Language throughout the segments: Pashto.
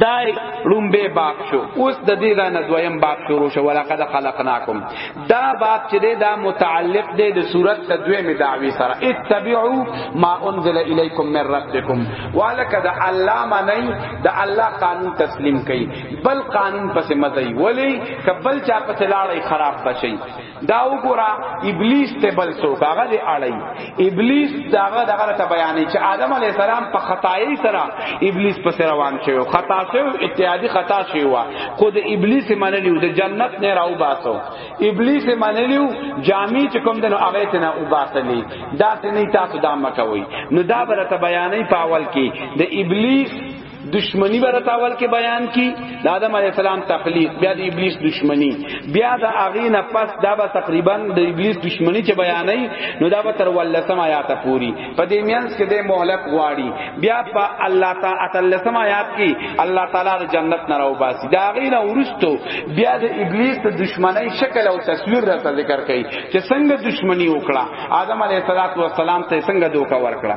دای رومبه باب شو اوس د دې ځای نه دویم باب شروع شو ولقد خلقناکم دا باب چې دی دا متعلق دی د صورت د دویمې دعوی سره اتبعوا ما انزل الیکم من ربکم ولکه د الله معنی د الله قانون تسلیم کړي بل قانون پسې مزي ولی کبل چا پسې لاړې خراب بشي دا وګوره ابلیس ته بل څوک هغه دی اړای ابلیس داغه دغه ته بیانې چې آدم علی السلام په خدای سره ابلیس په سر روان شو خطا شو اتحادی خطا شو خود ابلیس منلیو د جنت نه راو باسو ابلیس منلیو جامی چې کوم دنو هغه ته نه او باسلی دا څه نه تاسو دا مکوي نو دا بل ته بیانې پاول کې د ابلیس دشمنی بر تاول کې بیان کی د آدم علی السلام تخلیق بیا د ابلیس دشمنی بیا د اغه نه پس دا به تقریبا د ابلیس دشمنی چې بیانې نو دا به تر ولسم آیات پوری په دې میانس کې د مهلت غواړي بیا په الله تعالی لسم آیات کې الله تعالی د جنت نه راو باسي دا اغه نه ورستو بیا د ابلیس د دشمنی شکل او تصویر را ذکر کړي چې څنګه دشمنی وکړه آدم علی السلام ته څنګه دوکا ورکړه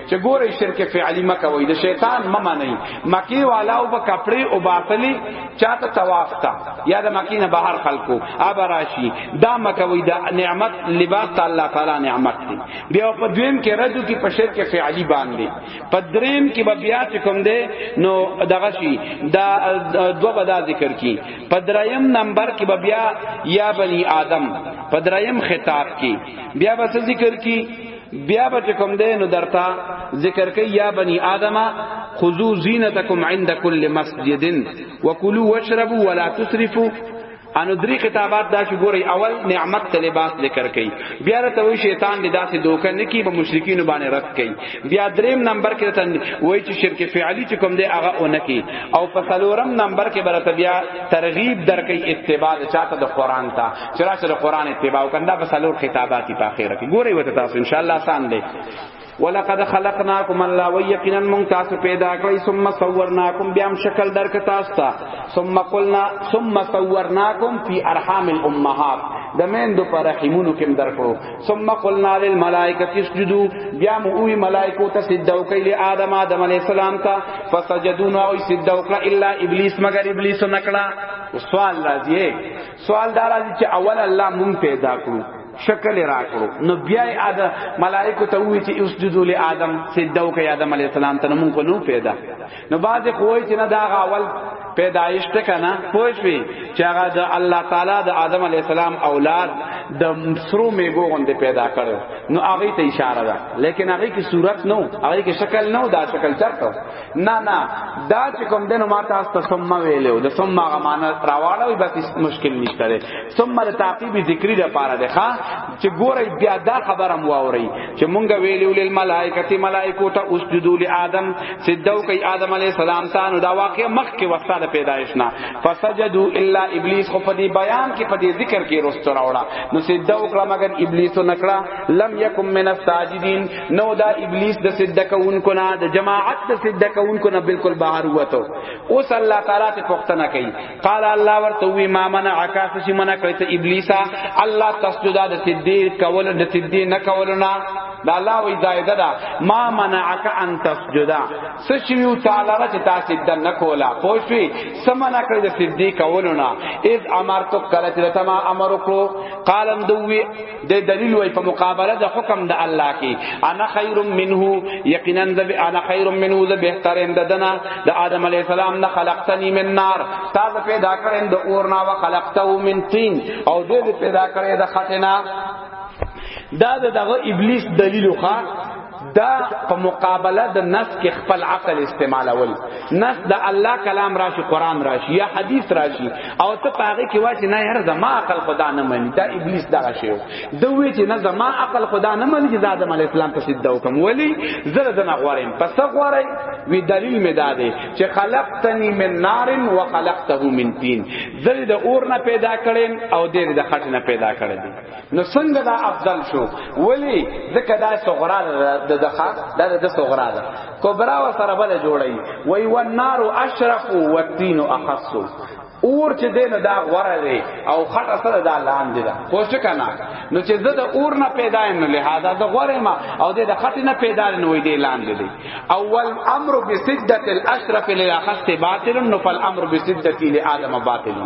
چې ګوره شرک فعلی مکه وای د شیطان مما نه مکی والا او کپڑے او باطلی چاته طواف تا یا د مکی نه بهر خلقو ابراشی دا مکه وای د نعمت لباس الله تعالی نعمت دی بیا په دویم کې رجو کې په شرک فعلی باندې په دریم کې به بیا چې کوم دی نو دغه شی دا دو بدا ذکر کی په دریم نمبر کې به بیا یا بنی آدم په دریم خطاب کې بیا به ذکر کی بیا به کوم دی نو درتا ذکر کوي یا بنی آدم خذو زینتکم عند کل مسجد وکلوا واشربوا ولا تسرفوا انو درې خطابات دا چې ګوري اول نعمت ته لباس ذکر کوي بیا ته وی شیطان دې داسې دوکه نه کی به مشرکین باندې رد کوي بیا دریم نمبر کې ته وای چې شرک فعلی چې کوم دې هغه اونکی او په څلورم نمبر کې برته بیا ترغیب درکې اتباع چاته د قران ته چې راشه د قران اتباع وکړه دا په څلور خطابات په اخره کې ګوري وته تاسو ان شاء الله آسان دی ولقد خلقناکم الله ويقينا من تاسو پیدا کړی ثم صورناکم بیا شکل درک تاسو ته ثم قلنا ثم صورناکم فی ارحام الامهات د مین دو پر رحمونو کې درکړو ثم قلنا للملائکه اسجدوا بیا مو وی ملائکه ته سجده وکړي له آدم آدم علی السلام ته فسجدوا او سجده وکړه الا ابلیس مگر ابلیس نکړه سوال راځي سوال دار راځي چې اول الله مون پیدا کړو شکل راکړو نو بیا آدم ملائکه ته وی چې اسجدوا لآدم سجدو کې آدم علی السلام ته مون کو نو پیدا نو بعد کوی چې نه دا اول پیدایش ته کنه پوه شوی چې هغه د الله تعالی د آدم علی السلام اولاد د سرو میګو غوندې پیدا کړو نو هغه ته اشاره ده لیکن هغه کی صورت نو هغه کی شکل نو دا شکل چرته نه نه دا چې کوم دنو ما تاسو ته ثم ویلو د ثم هغه معنا راواړوي بس مشکل نشته ده ثم د تعقیب ذکری د پاره ده ښا چې ګورې بیا دا خبره مو اوري چې مونږ ویلو لیل ملائکه ملائکو ته اسجدو ل آدم سجدو کوي آدم علی السلام ته نو دا واقع مخ کې وساده پیدایش نه فسجدو الا ابلیس خو په دې بیان کې په دې ذکر کې رستور اوړه نو سجدو کړه مگر ابلیس نکړه لم یکم من الساجدین نو دا ابلیس د صدقونکو نه د جماعت د صدقونکو نه بالکل بهر وته اوس الله تعالی ته پښتنه کوي قال الله ورته وی ما منع عکاس شي منع کړی ته ابلیسا الله تسجد د صدیق کول د صدیق نه کول نه دا الله وی زائده دا ما منعک ان تسجدا سشیو تعالی را چې تاسو د نه کولا پوښوي سمنا کړی د صدیق کولونه اذ امرتک کله چې تما امر کو قالم دوی د دلیل وای په مقابله د حکم د الله کې انا خیر منه یقینا ذ انا خیر منه ذ بهتر اند دنا د آدم علی السلام نه خلقتنی من نار تا پیدا کړم د اور نه او خلقته من طین او دې پیدا کړې د خټه نه دا دغه ابلیس دلیل خو دا په مقابله د نس کې خپل عقل استعمالول نس د الله کلام راشي قران راشي یا حدیث راشي او ته پاره کې واچ نه هر زما عقل خدا نه مني دا ابلیس دا شی د وی چې نه زما عقل خدا نه مني چې آدم علی السلام ته سید حکم ولی زره زنه غوارم پس غوارم وی دلیل می داده چې خلقتنی من نار و خلقته من طین زری د اور نه پیدا کړم او دیر د خټ نه پیدا کړم نو څنګه دا افضل شو ولی ځکه دا صغرا د دخا دا د صغرا ده کبرا و سره بل جوړی وی و النار اشرف و الدین اخص اور چې دین دا غوره دی او خټه سره دا لاندې ده پوه شو کنه نو چې زه د اور نه پیدا یم نو لهدا د غوره ما او د خټه نه پیدا نه وې دی لاندې دی اول امر بسدت الاشرف للاخص باطل نو فالامر بسدت لادم باطل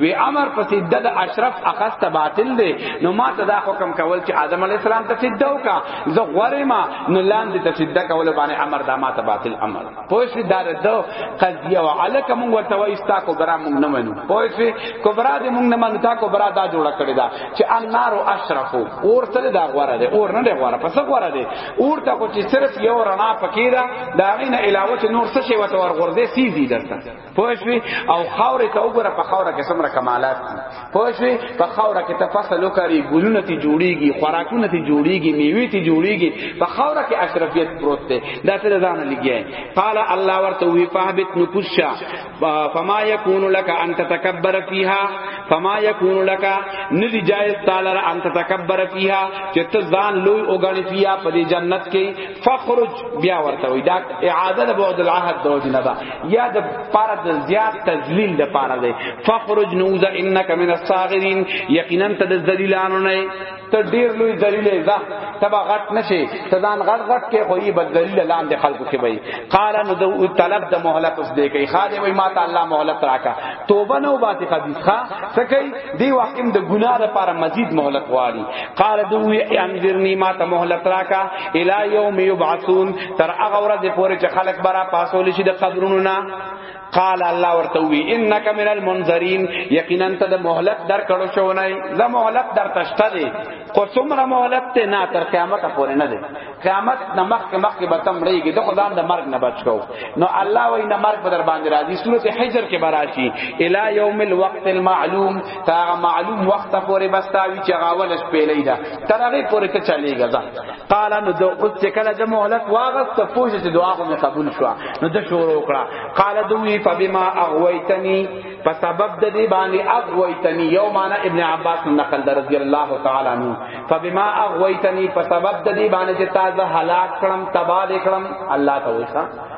وی امر په سدت اشرف اخص باطل دی نو ما ته دا حکم کول چې آدم علی السلام ته سدو کا زه غورما نو لاندې ته سدت کول باندې امر دا ما ته باطل امر پوه شي دا دو قضیه وعلک مونږ ورته وای استا کو برا مونږ نه منو پوه شي کو برا دې مونږ نه منو تا کو برا دا جوړه کړی دا چې النار اشرف اور سره دا غواره دی اور نه دی غواره پس غواره دی اور ته خو چې صرف یو رڼا پکې ده دا غي نه علاوه چې نور څه شی وته ورغورځي سیزي درته پوه شوي او خاورې ته وګوره په خاوره کې څومره کمالات دي پوه شوي په خاوره کې تفصل وکړي ګلونه تی جوړيږي خوراکونه تی جوړيږي میوه تی جوړيږي په خاوره کې اشرفیت پروت ده دا ته ځان لګي قال الله ورته وی فهبت نکوشا فما یکون لک ان تتکبر فیها فما یکون لک ندی جائز تعالی ان تتکبر فیها چې ته ځان لوی اوګړی فیها په دې جنت کې فخرج بیا ورته وی دا اعاده د بعد العهد دوج نه دا یا د پاره د زیات تذلیل د پاره دی فخرج نوزا انک من الصاغرین یقینا ته د ذلیلانو نه ته ډیر لوی ذلیل ده تبا غټ نشي تدان غټ غټ کې خو یې بد ذلیل لاندې خلکو کې وای قال نو دو طلب د مهلت اوس دی کوي خاله وای ما ته الله مهلت راکا توبه نو باندې خبيثه سکی دی وخت د ګناه لپاره مزید مهلت غواړي قال دو انذرنی ما ته مهلت راکا الی یوم یبعثون تر هغه ورځې پورې چې خلک برا پاسول شي د قبرونو نه قال الله ورته وی انک من المنذرین یقینا ته د مهلت در کړو شو نه د مهلت در تشته دی خو څومره مهلت ته نه تر قیامت پورې نه دی قیامت نمخ کې مخ کې بتم ریږي د خدان د مرګ نه بچ کو نو الله وی نه مرګ بدر باندې راځي سورته حجر کې براشي الی یوم الوقت المعلوم تا معلوم وخت پورې بس تا وی چې غاول شپې لیدا تر هغه پورې ته چلیږي قال نو د اوس چې کله د مهلت واغست پوښتنه چې دعا خو مې قبول شو نو د شروع وکړه قال دوی فبما اغويتني په سبب د دې باندې اغويتني یو معنا ابن عباس نقل در رضی الله تعالی عنہ فبما اغويتني په سبب د دې باندې چې تازه هلاک کړم تباہ کړم الله ته وښه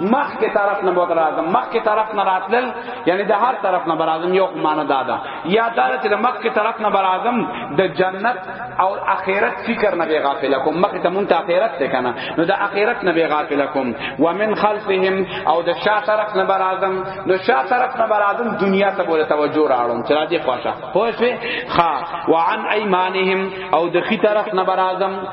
مخ کې طرف نه بوت راځم مخ کې طرف نه راتلل یعنی د هر طرف نه برازم یو معنا دادا یا دا چې د مخ کې طرف نه برازم د جنت او اخرت فکر نه به غافل کوم مخ ته مونږ ته اخرت ته کنه نو د اخرت نه به غافل کوم ومن خلفهم او د شا طرف نه برازم نو شا طرف نه برازم دنیا ته بوله توجه راړم چې راځي خوښه خوښه خا وعن ايمانهم او د خي طرف نه برازم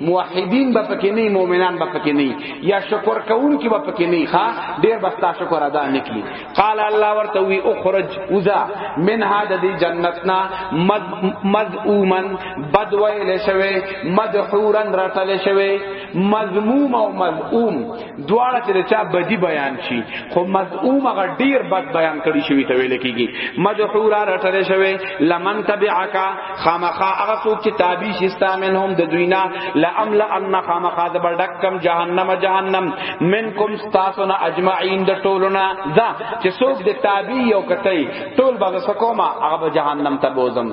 موحدین به پکې نه مؤمنان به پکې نه یا شکر کوون کې به پکې نه ښا ډیر بستا شکر ادا نکلی قال الله ورته وی اخرج وذا من هذا دی جنتنا مد مذومن بدوی لشوی مدحورن رټل شوی مذموم او مذعوم دواړه چې چا بدی بیان شي خو مذعوم غ ډیر بد بیان کړي شوی ته ویل کیږي مدحورا رټل شوی لمن تبعک خامخا هغه څوک چې تابع شي استامن هم د دوینا لامل ان خامخا د بردکم جهنم جهنم منکم استاسنا اجمعین د ټولنا دا چې څوک د تابع یو کته ټول به سکوما هغه جهنم ته بوزم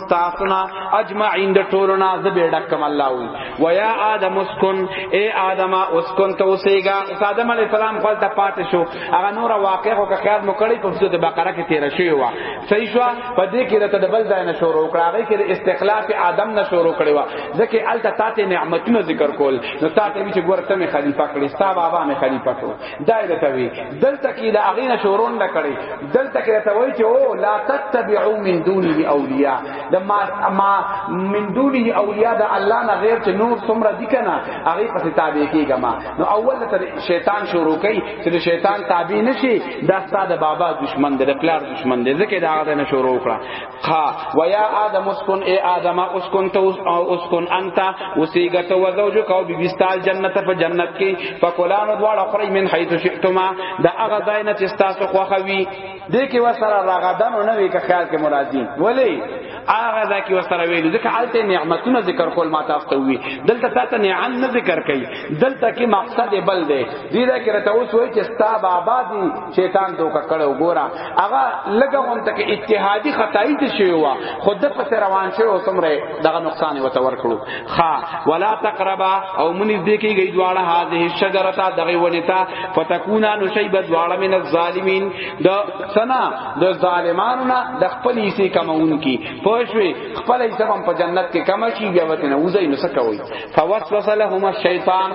تاسونا اجمعین د ټولنا ز به ډکم الله وی و یا آدم اسکن اے آدم اسکن تو سیگا اس آدم علی السلام خپل ته پات شو هغه نور واقع کو خیال مو کړی په سورۃ بقره کې تیر شوی و صحیح شو په دې کې رته د بل ځای نه شروع کړه هغه کې استخلاف آدم نه شروع کړی و ځکه الته تاته نعمتونه ذکر کول نو تاته چې ګورته می خلیفہ کړی ستا بابا می خلیفہ کړو دایره توی دلته کې د اغینه شورون نه کړي دلته کې ته وایي چې او لا تتبعوا من دونه اولیاء د ما ما من دونه اولیاء د الله نه غیر چې نور څومره دي کنه هغه پس تابع کیږي ما نو اول ته شیطان شروع کوي چې د شیطان تابع نشي دا ستاده بابا دشمن دی د پلار دشمن دی ځکه دا هغه نه شروع کړه ها ويا آدم اسكن اي آدم اسكن تو اسكن انت وسيغت وزوجك او بيستال جنت په جنت کې فقلان دوال اخري من حيث شئتما دا هغه ځای نه چې تاسو خوخوي دې کې وسره راغدن او نه وی که خیال کې مرادي ولی هغه دا کې وسره ویل ځکه حالت نعمتونه ذکر کول ما تاسو ته وی دلته تاسو نعم نه ذکر کړي دلته کې مقصد بل دی دې دا کې راته اوس وای چې ستا بابا دي شیطان دوکه کړو ګورا هغه لګه غون ته کې اتحادي خدای ته شوی وا خود په سر روان شوی او سمره دغه نقصان وته ورکړو خا ولا تقربا او من دې کې گئی دواړه هذه شجرتا دغه ونتا فتكونا نشيب دواړه من الظالمین د سنا د ظالمانو نه د خپل حصے کمون کی پوښوي خپل حصہ هم په جنت کې کم شي بیا وته نه وځي نو سکوي فوسوس لهما الشیطان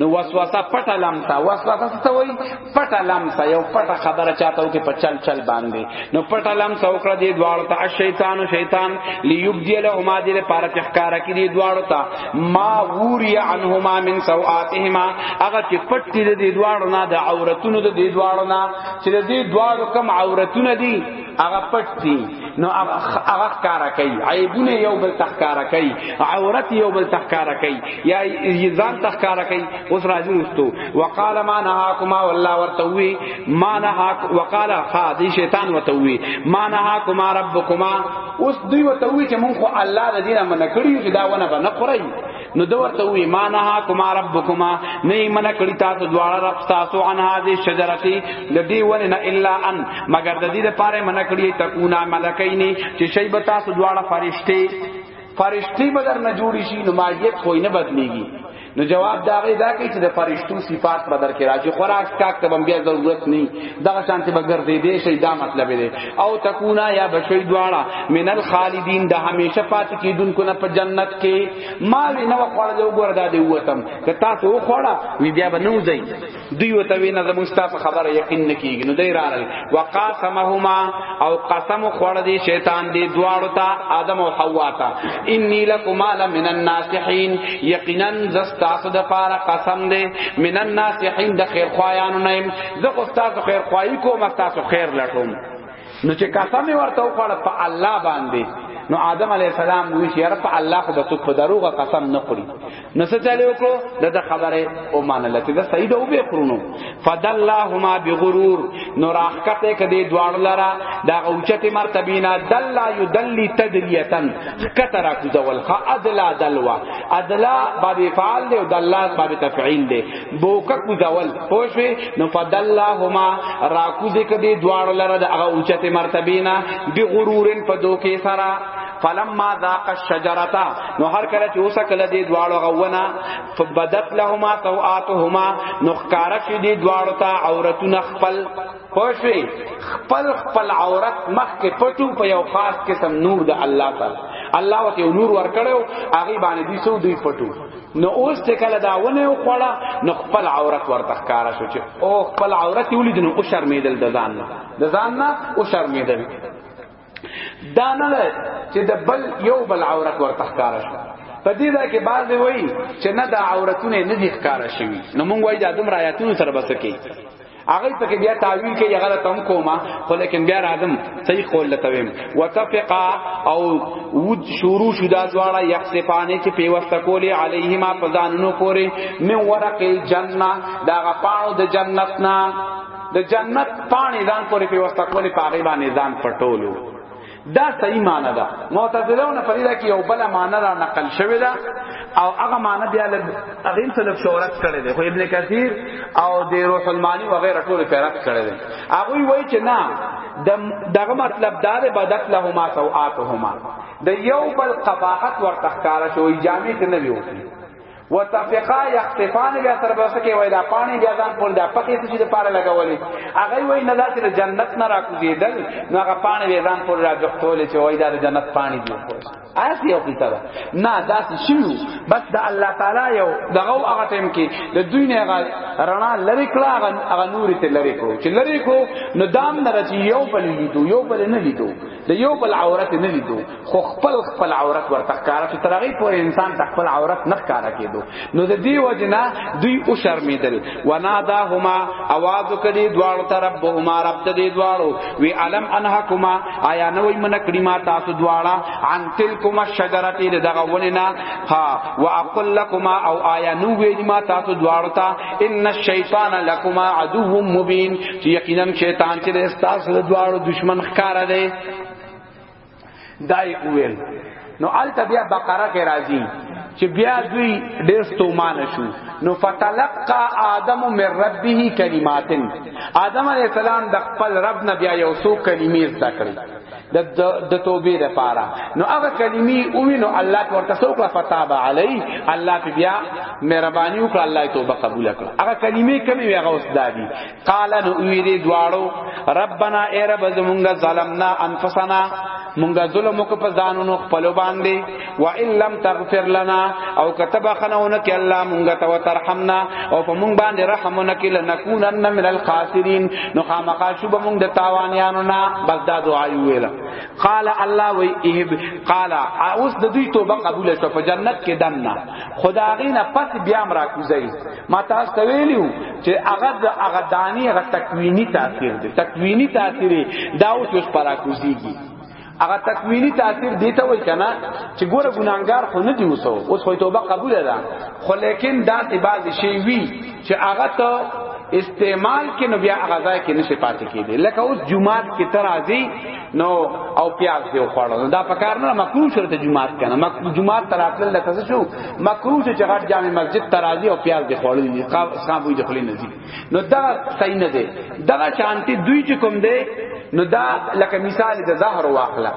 نو وسوسه پټه لمسه وسوسه څه وای پټه لمسه یو پټه خبره چاته او کې په چل چل باندې نو پټه لمسه وکړه دی دوار ته شیطان او شیطان لیبدی لهما دی لپاره چې ښکارا کې دی دوار ته ما ووری عنهما من سوآتهما هغه چې پټ دی دی دوار نه د عورتونو د دی دوار نه چې دی دوار کم عورتونه دی هغه پټ دي نو هغه کارا کوي عیبونه یو بل تخکارا کوي عورت یو بل تخکارا کوي یا ځان تخکارا کوي اوس راځي وستو وقال ما نهاکما والله ورتوي ما نهاک وقال خادي شیطان وتوي ما نهاکما ربکما اوس دوی وتوي چې مونږ الله د دینه منکړیو چې دا ونه بنه خوري نو دو ورته وی ما نه کوما ربکما نه من کړی تاسو دواړه رب تاسو ان هذه شجرتی د دې ونه نه الا ان مگر د دې لپاره من کړی تکونا ملکینی چې شی به تاسو دواړه فرشتي فرشتي به در نه جوړی شي نو ماهیت خو نه بدلیږي نو جواب دا غي دا کوي چې د فرشتو صفات بدر کې راځي خوراک کا کبم بیا ضرورت نه دغه شانته بغیر دې دې شي دا مطلب دی او تکونا یا بشوی دواړه من الخالدین د همیشه پات کیدونکو نه په جنت کې ما وینه وخوړه جو ګور دا دی وتم که تاسو وخوړه وی بیا به نو ځای دوی وته وینه د مستاف خبره یقین نکیږي نو دی راغل وقاسمهما او قسم خوړه دی شیطان دی دواړو ته آدم او حوا ته انی لکما لمن الناصحین یقینا زستاسو د پاره قسم دی من الناصحین د خیر خوایانو نه زه خو تاسو خیر خوای کوم تاسو خیر لټوم نو چې قسم ورته وخړ په الله باندې نو آدم علی السلام وی چې رب الله خو بس په دروغه قسم نه خوري نو څه چالي وکړو دغه خبره او مان الله چې دا سید او به خورونو فدلهما بغرور نو راخته کدي دواړه لرا دا اوچته مرتبه نه دل یدلی تدلیتن کترا کو ذول خ ادلا دلوا ادلا باب فعال دی او دلات باب تفعیل دی بوکک بوزاول پوښوي نو فدلهما راکو دې کدي دوار لره د هغه اوچته مرتبه نه دی غرورن په دوکې سره فلما ذاق الشجرتا نو هر کله چې اوسه کله دې دواړو غوونه فبدت لهما سوآتهما نو ښکارا شې دې دواړو ته عورتونه خپل پوښوي خپل خپل عورت مخ کې پټو په یو خاص قسم نور د الله تعالی الله وته نور ور کړو هغه باندې دې سو دوی پټو نو اوس ته کله دا ونه یو خوړه نو خپل عورت ورته ښکارا شو چې او خپل عورت ولید نو او شرمیدل د ځان نه د ځان نه او شرمیدل دا نه ده چې د بل یو بل عورت ورته ښکارا شو په دې دا کې بعض وایي چې نه دا عورتونه نه دي ښکارا شوی نو مونږ وایي دا دوم رایاتونو سره بسکی هغه پکې بیا تعویل کوي هغه تم کوما خو لیکن بیا راځم صحیح قول لتویم وتفقا او ود شروع شو دا دواړه یخصفانه چې پیوسته کولی علیهما پزانونو پوری من ورق الجنه دا غپانو د جنت نا د جنت پانی ځان پوری پیوسته کولی پاغي باندې ځان پټولو دا صحیح معنی ده معتزلهونه په دې کې یو بل معنی را نقل شوی ده او هغه معنی بیا له هغه سره شهرت کړي ده خو ابن کثیر او د روح المانی وغیرہ ټول پیرات کړي ده هغه وایي چې نه دغه مطلب دا ده بدت لهما سوءاتهما د یو بل قباحت ورته ښکارا شوی جامع ته نه ویوتی وتفقا یختفان بیا سره به سکه وای دا پانی بیا ځان پول دا پخې څه د پاره لګولې هغه وای نه داسې جنت نه راکوزیدل نو هغه پانی بیا ځان پول را جوړول چې وای دا جنت پانی دی آس یو قصه ده نه داسې شیو بس د الله تعالی یو دغه هغه ټیم کې د دوی نه هغه رڼا لری کړه هغه نور ته لری کړو چې لری کړو نو دام نه راځي یو بل لیدو یو بل نه لیدو د یو بل عورت نه لیدو خو خپل خپل عورت ورته ښکارا چې ترغه پورې انسان ته خپل عورت نه ښکارا کېدو نو د دې وجنا دوی او شرمیدل وناداهما आवाज کړي دواړو طرف به ما رب ته دې دواړو وی علم انحکما آیا نو من کړي ما تاسو دواړه عن تلکما شجره دې دغه ونینا ها واقول لكما او آیا نو وی ما تاسو دواړو ته ان الشیطان لكما عدو مبین چې یقینا شیطان چې تاسو دواړو دشمن ښکارا دی دای ویل نو الته بیا بقره کې راځي چې بیا دوی ډېر ستومان شو نو فتلقى آدم من ربه کلمات آدم علیہ السلام د خپل رب نه بیا یو څو کلمې زده کړې د د توبې لپاره نو هغه کلمې او نو الله ورته څو کړه فتاب علی الله بیا مهرباني وکړه الله توبه قبول کړه هغه کلمې کمی هغه اوس دادی قال نو وی دی دواړو ربنا ای رب زمونږه ظلمنا انفسنا مونږه ظلم وک په ځانونو خپل باندې و ان لم تغفر لنا او كتب خنونه ک الله مونږه تو ترحمنا او په مونږ باندې رحمونه ک لنکونن من الخاسرین نو خامخا شوب مونږ د تاوانیانو نا بس دا دعا ویلا قال الله وی ایب قال اوس د دوی توبه قبول شو په جنت کې دنه خدای غینه پس بیا مرا کوزی ما تاسو ته ویلو چې هغه د هغه دانی هغه تکوینی تاثیر دی تکوینی تاثیر دا اوس اوس پراکوزیږي هغه تکوینی تاثیر دی ته وای کنه چې ګوره ګناګار خو نه دی وسو اوس خو توبه قبول ده خو لیکن دا تی باز شی وی چې هغه ته استعمال کې نو بیا هغه ځای کې نشي پاتې کېدی لکه اوس جمعات کې ترازی نو او پیاز دی خوړل دا په کار نه مکروه شو ته جمعات کنه مکروه جمعات تراتل لکه څه شو مکروه چې غټ جامع مسجد ترازی او پیاز دی خوړل دي صاحب وي دخلې نزي نو دا صحیح نه دی دا شانتی دوی چې کوم دی نو دا لکه مثال د زهر واخله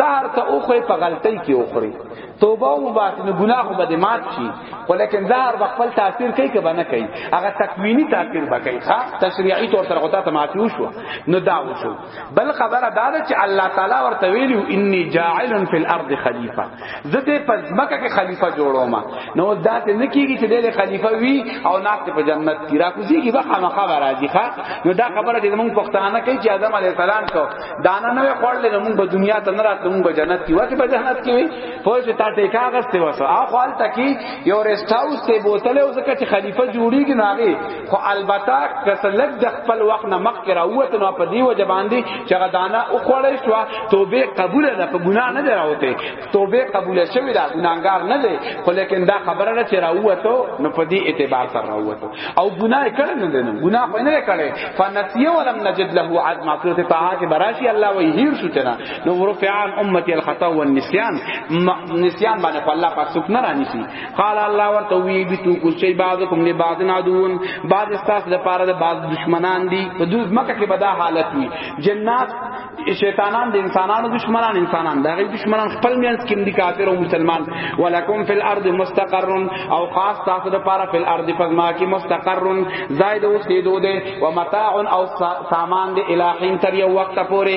زهر ته اوخه په غلطی کې اوخري توبه او مبات نه ګناه خو بده مات شي ولیکن زهر په خپل تاثیر کوي که بنه کوي هغه تکوینی تاثیر بکای ښا تشریعی طور سره غوته ته ماتیو شو نو دا وشو بل خبره دا ده چې الله تعالی ورته ویلو انی جاعل فی الارض خلیفہ زه دې په ځمکه کې خلیفہ جوړوم نو دا ته نه کیږي چې دې خلیفہ وی او ناس په جنت کې راکوزیږي به خامہ خبر راځي ښا نو دا خبره دې موږ پښتانه کوي چې آدم علی السلام کو دانا نه خورل نو موږ په دنیا ته نه راتلو موږ جنت کې وکه په جنت کې وي په چې تا ټیکا غسته وسه او خپل تکي یو رست هاوس ته بوتل او زکه چې خلیفہ جوړیږي ناغي خو البته کس لګ د خپل وخت نه مخ کرا وته نو په دی وجه باندې چې غدانه او خوړې شو توبه قبول ده په ګناه نه دراوته توبه قبول شوی دا ګناګار نه دی خو لیکن دا خبره نه چې راوته نو په دی اعتبار سره راوته او ګناه کړه نه دی ګناه په نه کړي فنسیه ولم نجد له عزم سورۃ طه کې براشي الله وی هیر شو تنا نو رفعان امتی الخطا والنسیان نسیان باندې الله پاک څوک نه رانیسی قال الله ورته وی بي تو کو شی بعضکم لبعض عدون بعض استاس د پاره د بعض دشمنان دي په دوی مکه کې بدا حالت وی جنات شیطانان د انسانانو دشمنان انسانان دغه دشمنان خپل مینس کې دي کافر او مسلمان ولکم فی الارض مستقر او خاص تاسو د پاره فی الارض پزما کې مستقر زائد اوسېدو ده و متاع او سامان د الہین تر یو وخت پورې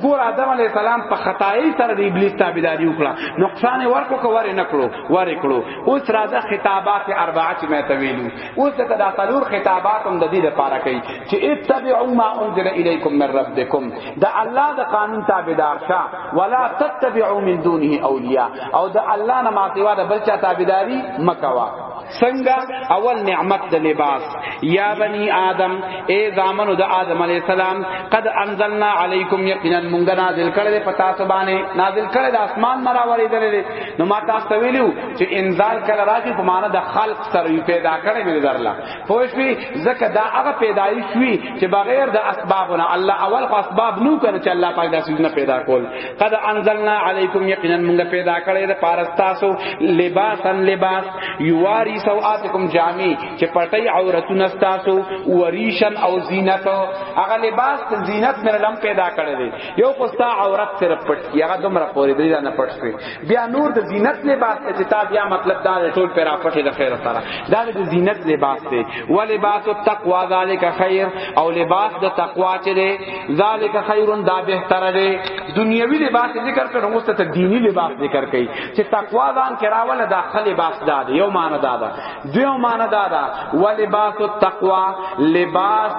ګور آدم علی السلام په خدای سره د ابلیس تابعداري وکړه نقصان ورکو کوور نه کړو ور کړو اوس راځه خطابات اربعه چې مې تویلو اوس د تداخلور خطابات هم د دې لپاره کوي چې اتبعوا ما انزل الیکم من ربکم دا الله د قانون تابعدار شه ولا تتبعوا من دونه اولیاء او دا الله نه ما سوا د بل چا تابعداري مکوا څنګه اول نعمت د لباس یا بنی آدم اے زامنو د آدم علی السلام قد انزلنا علیکم یقینا مونږ نازل کړل په تاسو باندې نازل کړل د اسمان مرا وریدل نو ما تاسو ویلو چې انزال کله راځي په معنا د خلق سره پیدا کړی مې درلا پوښوي زکه دا هغه پیدایش وی چې بغیر د اسبابونه الله اول خو اسباب نو کړ چې الله پاک داسې نه پیدا کول قد انزلنا علیکم یقینا موږ پیدا کړی د پارستاسو لباسن لباس یواری سوآتکم جامی چې پټي عورتونه تاسو وریشن او زینت هغه لباس د زینت مې لم پیدا کړی دی یو خو ستا عورت صرف پټ هغه دومره پوری دی نه پټ شوی بیا نور د زینت لباس ته چې تا بیا مطلب دا ټول پر اپټه د خیر سره دا د زینت لباس دی و لباس التقوا ذالک خیر او لباس د تقوا چې دی ذالک خیر دا بهتره دی دنیوي لباس ذکر کړه اوس ته دینی لباس ذکر کړي چې تقوا ځان کراول دا خل لباس دا دی یو معنی دا ده دیو معنی دا ده و لباس التقوا لباس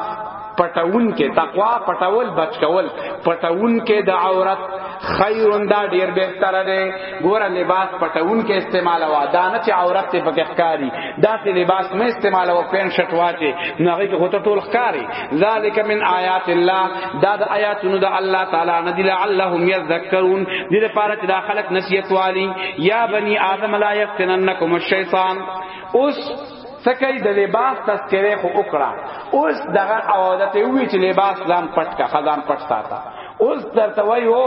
پټون کې تقوا پټول بچ کول پټون کې د عورت خیرون دا ډیر بهتر دی ګوره لباس پټون کې استعمال وا دا نه چې عورت ته پکې ښکاری دا ته لباس مې استعمال وا پین شټ واچي نه هغه کې هوته ټول ښکاری ذالک من آیات الله دا د آیاتونو د الله تعالی نه دی لعلهم یذکرون دې لپاره چې دا خلق نصیحت والی یا بنی آدم لا یفتننکم الشیطان اوس سکه د لباس تذکره خو وکړه اوس دغه عادت وی چې لباس ځان پټ کا خزان پټ ساته اوس درته وایو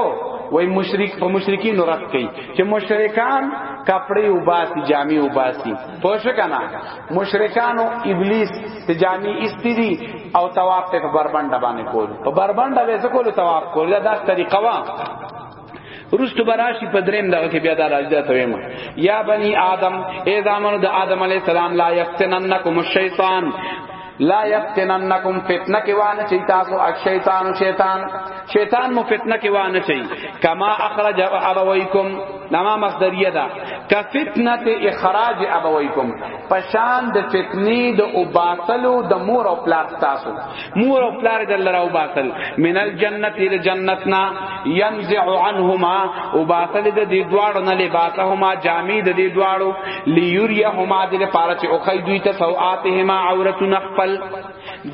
وای مشرک په مشرکین رد کړي چې مشرکان کپڑے وباسي جامې وباسي پوښ کنا مشرکانو ابلیس ته جامې استری او طواف ته بربند باندې کول په بربند به څه کول طواف کول دا طریقه وا رستو براشی په دریم دغه کې بیا دا راځي دا تویم یا بنی آدم ای زامنو د آدم علی السلام لا یفتننکم الشیطان لا یفتننکم فتنه کې وانه چي تاسو اک شیطان شیطان شیطان مو فتنه کې وانه چي کما اخرج ابویکم نما مصدریه ده ک فتنه اخراج ابویکم پشان د فتنی د وباسلو د مور او پلار تاسو مور او پلار د الله راو باسل من الجنت الى جنتنا ينزع عنهما وباسل د دې دواړو نه لباسهما جامي د دې دواړو ليريهما د لپاره چې او خي دوی ته سوآتهما عورت نخفل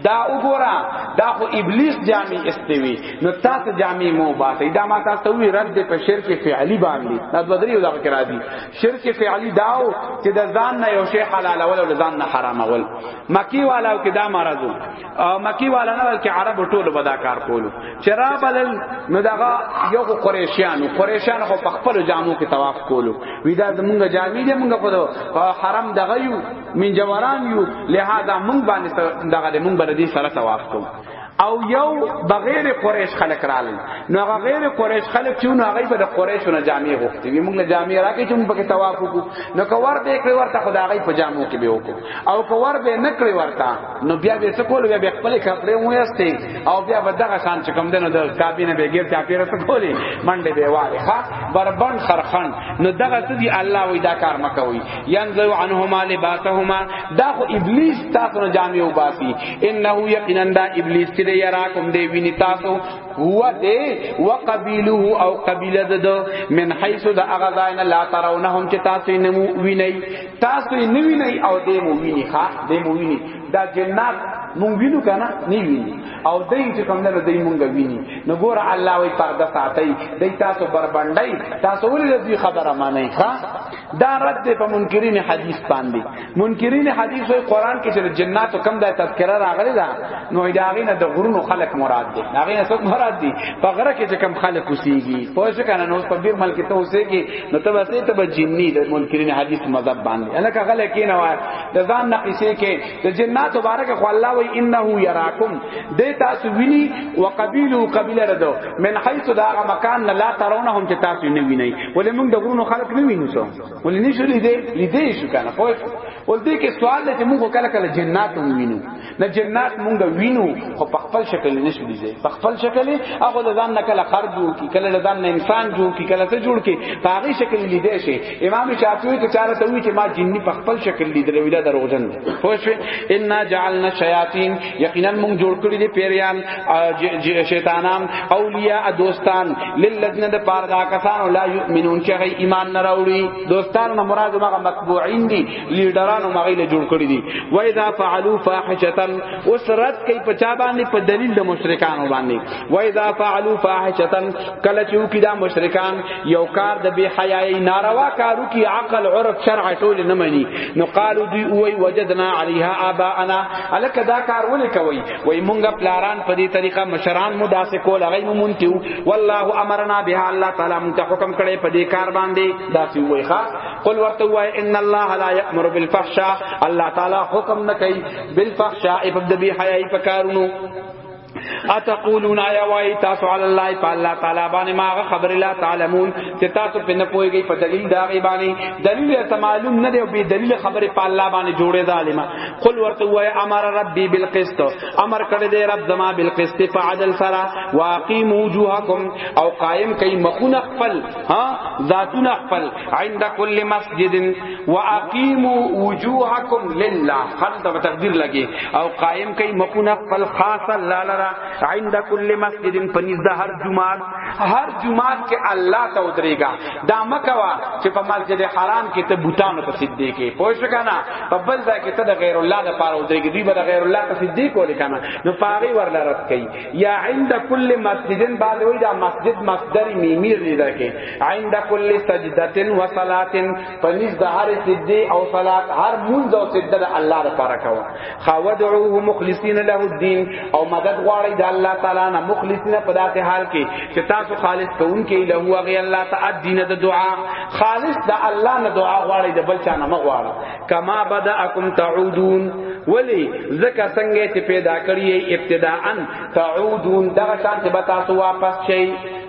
دا وګورا دا خو ابلیس جامع استوي نو تاسو جامع مو باسي دا ما تاسو وی رد په شرک فعلی باندې دا بدري ودا کرا دي شرک فعلی داو چې د ځان نه یو شی حلال ول او د ځان نه حرام ول مکی والاو کې دا مرض او مکی والا نه بلکې عرب ټولو به دا کار کولو چې را بلل نو دغه یو خو قریشیانو قریشیان خو په خپل جامو کې طواف کولو وی دا زمونږ جامې دې مونږ په حرم دغه یو من جواران یو لہذا مونږ باندې دغه مونږ باندې سره طواف کوو او یو بغیر قریش خلق رال نو هغه غیر قریش خلق چې نو هغه به د قریش نه جامع غوښتي وي موږ له جامع راکې چې موږ پکې طواف وکړو نو کور دې کړی ورته خدای هغه په جامو کې به وکړو او کور دې نه کړی ورته نو بیا به څه کول بیا خپل کپڑے مو یاستي او بیا به دغه شان چې کوم دنو د کابینه به ګیر چا پیره ته کولی منډه به واله ها بربند خرخن نو دغه څه دی الله وې دا کار مکوي ينزل عنهما لباسهما دا خو ابلیس تاسو نه جامع وباسي انه یقینا دا ابلیس چې یراکم دی ویني تاسو هو دی وقبيله او قبيله د من حيث دا هغه ځای نه لا ترونهم چې تاسو نه مو ویني تاسو نه ویني او دې مو ویني ښا دې مو ویني دا جنات مونږ وینو کنه نه ویني او دای چې کوم نه دای مونږ ویني نو ګور الله وی پرده ساتي دای تاسو بربندای تاسو ولې دې خبره مانی ښا دا رد دی په منکرین حدیث باندې منکرین حدیث او قران کې چې جنات کم د تذکرہ راغلی دا نو دا غینه د غرونو خلق مراد دی دا غینه څوک مراد دی په غره کې چې کم خلق اوسېږي پوه شو کنه نو په بیر ملک ته اوسېږي نو ته وسه ته به جننی د منکرین حدیث مذهب باندې الکه غل کې نه وای د ځان نقیسه کې د جنات مبارک خو الله وی انه یراکم د تاسو ویني وقبیلو قبیله ردو من حيث دا مکان لا ترونهم چې تاسو نه ویني ولې موږ د غرونو خلق نه وینو څو ولې نشو لیدې لیدې شو کنه خو ول دې کې سوال دی چې موږ کله کله جنات هم وینو نه جنات موږ وینو خو په خپل شکل نشو لیدې په خپل شکل هغه د ځان نه کله خرج وو کی کله د ځان نه انسان جوړ کی کله ته جوړ کی په هغه شکل لیدې شي امام شافعی ته چاره ته وی چې ما جنني په خپل شکل لیدل ویلا دروغجن خو شو ان جعلنا شیاطین یقینا مونږ جوړ کړی دی پیریان شیطانان اولیاء دوستان للذین د پارغا کسان لا یؤمنون چې غي ایمان نه راوړي دوستان نه مراد مغه متبوعین دي لیډرانو مغه له جوړ کړی دي و اذا فعلوا فاحشه وسرت کوي پچا باندې په دلیل د مشرکانو باندې و اذا فعلوا فاحشه کله چې وکړه مشرکان یو کار د بی حیاي ناروا کارو کی عقل عرف شرع ټول نه مني نو قالو دی وای وجدنا علیها اباءنا الک دا کار ولې کوي وای مونږه پلاران په دې طریقه مشران مو داسې کول هغه مو مونتیو والله امرنا بها الله تعالی مونږ حکم کړي په دې کار باندې داسې وای ښا قل ورته وای ان الله لا یامر بالفحشاء الله تعالی حکم نه کوي بالفحشاء په دې بی حیاي په کارونو اتقولون یا وای تاسو علی الله په الله تعالی باندې ماغه خبر لا تعلمون چې تاسو په نه پويږئ په دلیل دا غي باندې دلیل ته معلوم نه دی او به دلیل خبر په الله باندې جوړه ظالما قل ورته وای امر ربي بالقسط امر کړی دی رب زما بالقسط په عدل سره واقیم وجوهکم او قائم کئ مخونه خپل ها ذاتونه خپل عند کل مسجد واقیموا وجوهکم لله خل ته تقدیر لګي او قائم کئ مخونه خپل خاص الله لرا عند کل مسجد پنځ د هر جمعات هر جمعات کې الله ته ودرېګا دا مکوا چې په مسجد حرام کې ته بوتانو ته سجدي کې پوه شو کنه په بل ځای کې ته د غیر الله د پاره ودرېګې دی به غیر الله ته سجدي کولې کنه نو پاره ورلا رات کئ یا عند کل مسجدن بعد وې دا مسجد مصدر میمیر دی دا کې عند كل سجدة وصلاة فنز دهر سجدي او صلاة هر منز او سجده ده الله لپاره کوا خاودعوه مخلصين له الدين او مدد غواړي ده الله تعالی نه مخلصين په داسې حال کې چې تاسو خالص کوونکې له هو غي الله تعالی دین ده دعا خالص ده الله نه دعا غواړي ده بل چا نه مغواړي کما بدأکم تعودون ولی زکه څنګه چې پیدا کړی ابتداء تعودون دغه شان چې به تاسو واپس شئ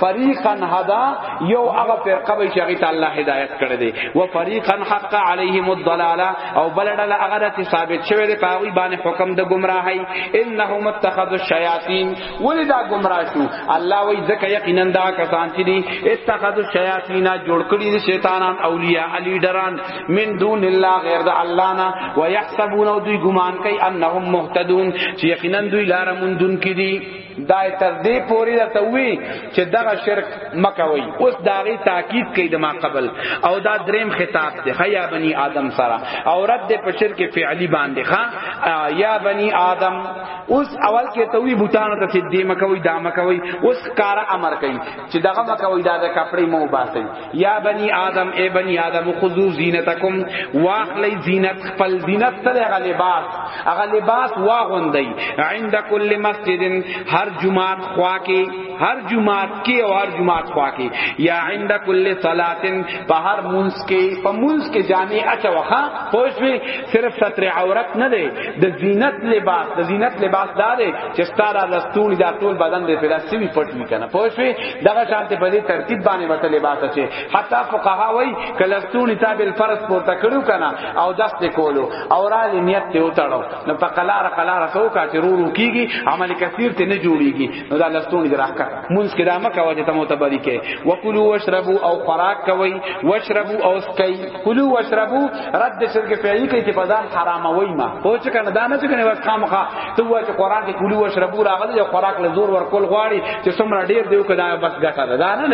فریقا هدا یو هغه فرقه به شغی ته الله هدایت کړی دی و فریقا حق علیهم الضلاله او بلډل هغه چې ثابت شوی دی پاوی باندې حکم د گمراهی انهم اتخذوا الشیاطین ولدا گمراه شو الله وی ځکه یقینا دا کسان چې دی اتخذوا الشیاطین جوړ کړی دي شیطانان اولیاء علی دران من دون الله غیر د الله نه و یحسبون دوی ګمان کوي انهم مهتدون چې یقینا دوی لار مندون کړي دا تر دې پوری دا ته وی چې دغه شرک مکوي اوس داغي تاکید کوي د ما قبل او دا دریم خطاب دی خیا بنی آدم سره او رد دې په شرک فعلی باندې ښا یا بنی آدم اوس اول کې ته وی بوتانو ته چې دې مکوي دا مکوي اوس کار امر کوي چې دغه مکوي دا د کپڑے مو باسي یا بنی آدم اے بنی آدم خذو زینتکم واخلی زینت خپل زینت تل هغه لباس هغه لباس واغوندی عند کل مسجد هر جمعات خوا کې هر جمعات کې او هر جمعات خوا کې یا عند کل صلات په هر مونږ کې په مونږ کې جامع اچوخه پوښوي صرف ستر عورت نه دی د زینت لباس د زینت لباس دار چې ستاره لستوړي دا ټول بدن دې پیدا سوي پټ نه کنه پوه شئ دغه شانته په دې ترتیب باندې وته لباس اچي حتی فقها وای ک لستوړي تابع الفرض پورته کړو کنه او داس دې کولو او را دې نیت ته وتړو نو په قلار قلار سو کا چې رو رو کیږي عمل کثیر ته نه جوړیږي نو دا لستوړي دراکا مونږ کې دا مکه وجه ته متبرکه وکلو واشربو او خوراک کوي واشربو او سکي کلو واشربو رد شرک پیری کوي چې فزان حراموي ما او چې کنه دا نه چې کنه بس خامخا ته وا چې قران کې کلو واشربو راغلی یو خوراک له زور ورکول غواړي چې څومره ډیر دیو کدا بس ګټه ده دا نه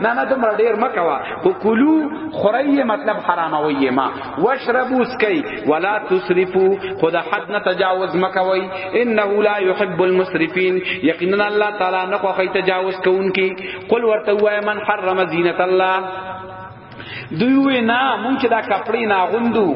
نه نه څومره ډیر مکوا او کلو خوري مطلب حراموي ما واشربو سکي ولا تسرفو خدا حد نه تجاوز مکوي انه لا يحب المسرفين یقینا الله تعالی نه خو تجاوز کوونکی قل ورته وای من حرم زینت الله دوی وې نه مونږ دا کپڑے نه غوندو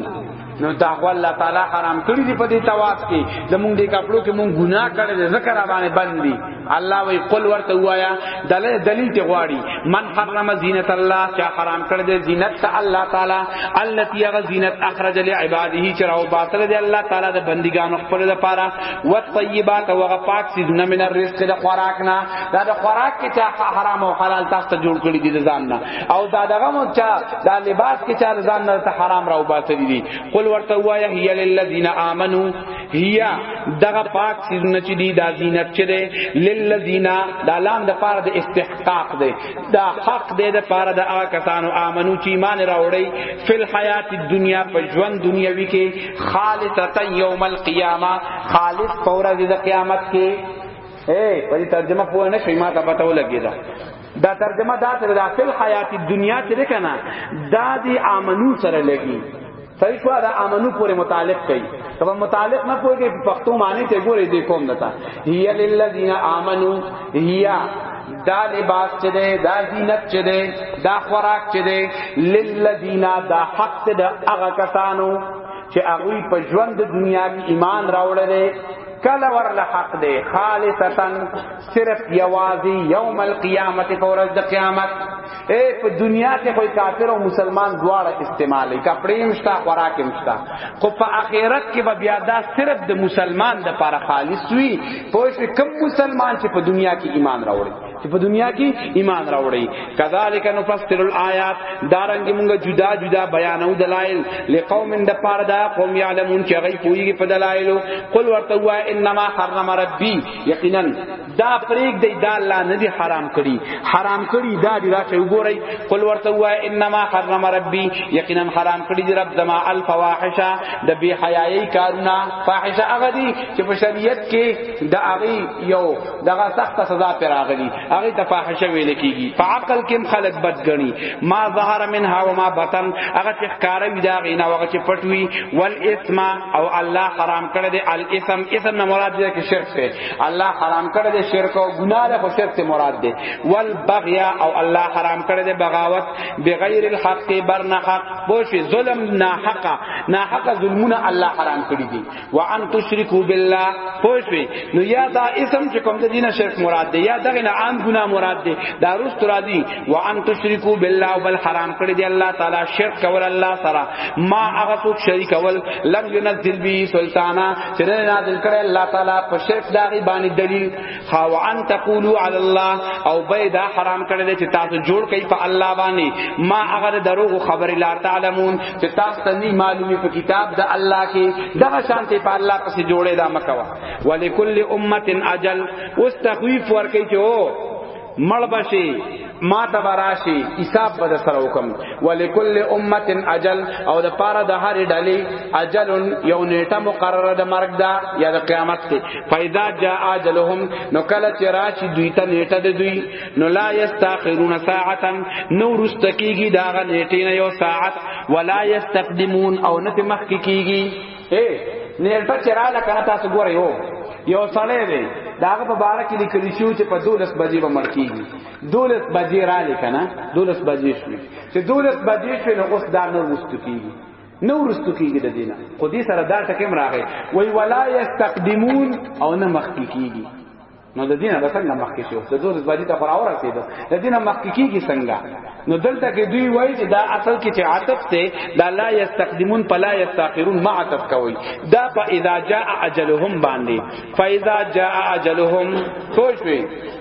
نو دا خو الله تعالی حرام کړی دی په دې طواف کې د مونږ دې کپلو کې مونږ ګناه کړی دی ذکر باندې بندي الله وی قل ورته وایا دلیل دلیل ته غواړي من حرم زینت الله چا حرام کړی دی زینت ته الله تعالی التی غ زینت اخرج لعباده چې راو باطل دی الله تعالی د بندګانو خپل لپاره و طیبات او غ پاک سیز نه من الرزق د خوراک نه دا د خوراک کې چا حرام او حلال تاسو ته جوړ کړی دی ځان نه او دا دغه مو چا دا لباس کې چا ځان نه ته حرام راو باسلی دي قل ورته وایا هی للذین آمنو هی دغه پاک سیزونه چې دی دا زینت چې دی للذین دا لام د پاره د استحقاق دی دا حق دی د پاره د هغه کسانو آمنو چې ایمان راوړي فل حیات الدنیا په ژوند دنیوي کې خالصتا یوم القیامه خالص پورا د قیامت کې اے په ترجمه پوه نه شي ما ته پته ولګی دا دا ترجمه دا تر دا فل حیات دنیا چې ده کنه دا دی امنو سره لګي صحیح شو دا امنو پورې متعلق کوي کله متعلق نه پوهیږي په پښتو معنی ته ګورې دې کوم دتا هی للذین امنو هیا دا لباس چه ده دا زینت چه ده دا خوراک چه ده للذین دا حق چه ده اغا کسانو چه اغوی پا جوند دنیا کی ایمان راوڑه ده کله ورله حق دی خالصتا صرف یوازی یوم القیامت فورز د قیامت اے په دنیا کې کوئی کافر او مسلمان دواړه استعمالي کپڑے مشتا خوراک مشتا خو په آخرت کې به بیا دا صرف د مسلمان د لپاره خالص وي پوه شئ کم مسلمان چې په دنیا کې ایمان راوړي چې په دنیا کې ایمان راوړي کذالک نفسر الایات دارنګ موږ جدا جدا بیانو دلایل لقوم د پاره دا قوم یعلمون چې غي پویږي په دلایلو قل ورته وا انما حرم ربی یقینا دا پریګ دی دا الله نه دی حرام کړی حرام کړی دا دی راته وګورئ قل ورته وای انما حرم ربی یقینا حرام کړی دی رب زما الفواحش د بی حیاي کارونه فاحشه هغه دی چې په شریعت کې د هغه یو دغه سخت سزا پر راغلی هغه د فاحشه ویل کیږي په عقل کې خلق بدګنی ما ظهر منها وما بطن هغه چې ښکارا وی دا غینا هغه چې پټوي والاسم او الله حرام کړی دی الاسم اسم نه مراد دی کې شرک دی الله حرام کړی دی شرک او ګناه له شرک ته مراد دی والبغي او الله حرام کړی دی بغاوت بغیر الحق برنا حق بوشي ظلم نه حق نه حق ظلمونه الله حرام کړی دی وان تشرکو بالله بوشي نو یا دا اسم چې کوم د دینه شرک مراد دی یا دغه نه عام ګناه مراد دی دا روز تر دي وان تشرکو بالله بل حرام کړی دی الله تعالی شرک کول الله سره ما هغه څوک شریک کول لم ينزل به سلطانا چې نه نازل کړی الله تعالی په شرک داغي باندې دلیل خو ان تقولوا علی الله او بيدا حرام کړی دی چې تاسو جوړ کړئ په الله باندې ما هغه دروغ خبر لا تعلمون چې تاسو ته نه معلومي په کتاب د الله کې دغه شانته په الله پسې جوړې دا مکوا ولکل امه اجل اوس تخویف ورکې چې او مړ بشي ما ته براشي حساب به سره وکم ولکل امه اجل او د پاره د هر ډلې اجل یو نیټه مقرره د مرګ دا یا د قیامت کې فیدا جاء اجلهم نو کله چې راشي دوی ته نیټه د دوی نو لا یستاخرون ساعتا نو رست کیږي دا غ نیټه نه یو ساعت ولا یستقدمون او نه مخ کیږي اے نیټه چراله کنه تاسو ګورئ هو یو سړی دی داغه په بار کې لیکل شو چې په 12 بجې به مړ کیږي 12 بجې را لیکنه 12 بجې شوې چې 12 بجې شوې نو اوس دا نور مست کیږي نو رستو کیږي د دینه خو دې سره دا ټکم راغی وای ولا یستقدمون او نه مخکې کیږي نو د دینه به څنګه مخکې شو د دوه ځبادي ته خراور رسیدو د دینه مخکې کیږي څنګه نو دلته کې دوی وایي چې دا اصل کې چې عاطف ته دا لا یستقدمون فلا یستاخرون ما عاطف کوي دا په اذا جاء اجلهم باندې فاذا جاء اجلهم سوچوي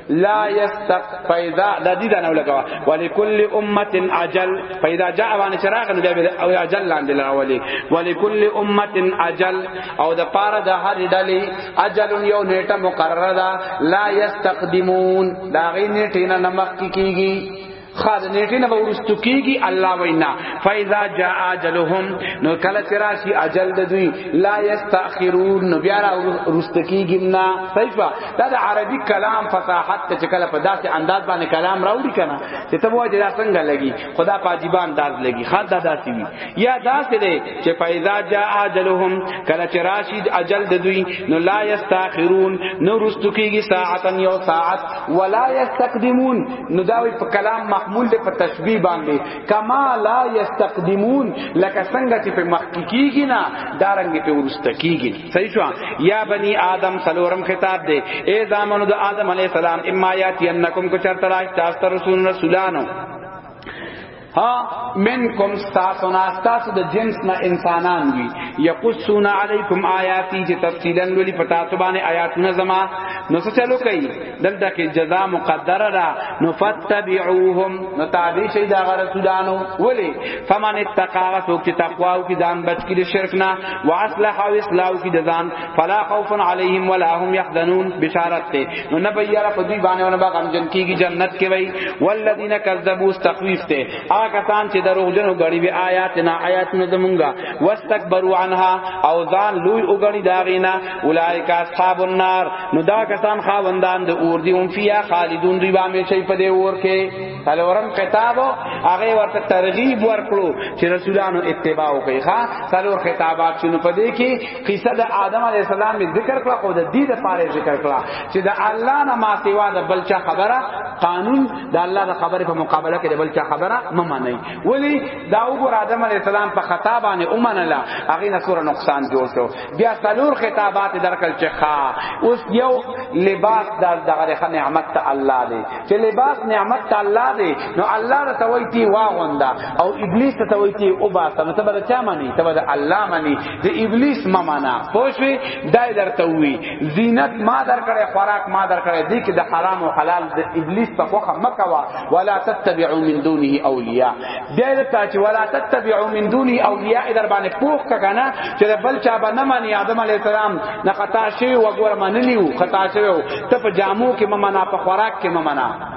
لا یستق فاذا د دې دا نه لګوا ولکل امه اجل فاذا جاء باندې چراغ نو او اجل لاندې لاولي ولکل امه اجل او د پاره د هر ډلې اجل یو نیټه مقرره ده لا یستقدمون دا غی نیټه نه نمخ کیږي خاد نیټه نه ورستو کیږي الله وینا فاذا جاء اجلهم نو کله چې راشي اجل د دوی لا یستاخرون نو بیا را ورست کیږي نه صحیفه دا د عربي کلام فصاحت ته کله په داسې انداز باندې کلام راوړي کنه چې ته وایې دا څنګه لګي خدا پاجیبان داز لګي خال دا داسي وي یا داسې دی چې فایزا جاء اجلهم کله چې راشد اجل د دوی نو لا یستاخرون نو رستو کیږي ساعتا یو ساعت ولا یستقدمون نو دا په کلام محمول دی په تشبیه باندې کما لا یستقدمون لکه څنګه چې په مخ کیږي نه دارنګ په ورست کیږي صحیح شو یا بنی آدم سلورم خطاب دی اے زامنو د آدم علی السلام اما یاتینکم کو چرته راځ تاسو رسول رسولانو ها منکم استاسنا استاس د جنس نه انسانان وی یقصون علیکم آیاتی چې تفصیلا ولی پتا تو باندې آیاتونه زما نو څه چلو کوي دلته کې جزاء مقدره را نو فتبعوهم نو تابع شي دا رسولانو ولی فمن اتقوا سو کې تقوا او کې ځان بچ کې شرک نه واصلح او اصلاح کې ځان فلا خوف علیهم ولا هم يحزنون بشارت ته نو نه بیره په دوی باندې ونه با غمجن کیږي جنت کې وای والذین کذبوا استخفیف ته هغه کسان چې دروغجنو غړي وی آیاتنا آیاتنا زمونږه واستكبروا عنها او ځان لوی وګړي داغینا اولایک اصحاب النار نو دا کسان خاوندان د اور دی هم فیا خالدون دوی باندې شي په دې اور کې سلورم خطاب هغه ورته ترغیب ورکړو چې رسولانو اتباع وکړي ها سلور خطابات شنو په دې کې قصه د آدم علی السلام ذکر کړه خو د دې د پاره ذکر کړه چې د الله نه ما سیوا د بل چا خبره قانون د الله د خبره په مقابله کې د بل چا خبره ما معنی ولی دا وګور آدم علی السلام په خطا باندې اومنلا هغه نه سور نقصان جوړ شو بیا څلور خطابات درکل چې ښا اوس یو لباس د دغه نعمت ته الله دی چې لباس نعمت ته الله دی نو الله ته توي تی واغوندا او ابلیس ته توي تی او با سم ته بل چا معنی ته بل الله معنی د ابلیس ما معنا پوښوي دای درته وی زینت ما در کړه خوراک ما در کړه دې کې د حرام او حلال د ابلیس په خوخه مکوا ولا تتبعوا من دونه اولیاء دې ته چې ولا تتبعوا من دونه اولیاء در باندې پوښ کنه چې بل چا به نه مانی آدم علی السلام نه خطا شي وګور منلیو خطا شوی ته په جامو کې ممنا په خوراک کې ممنا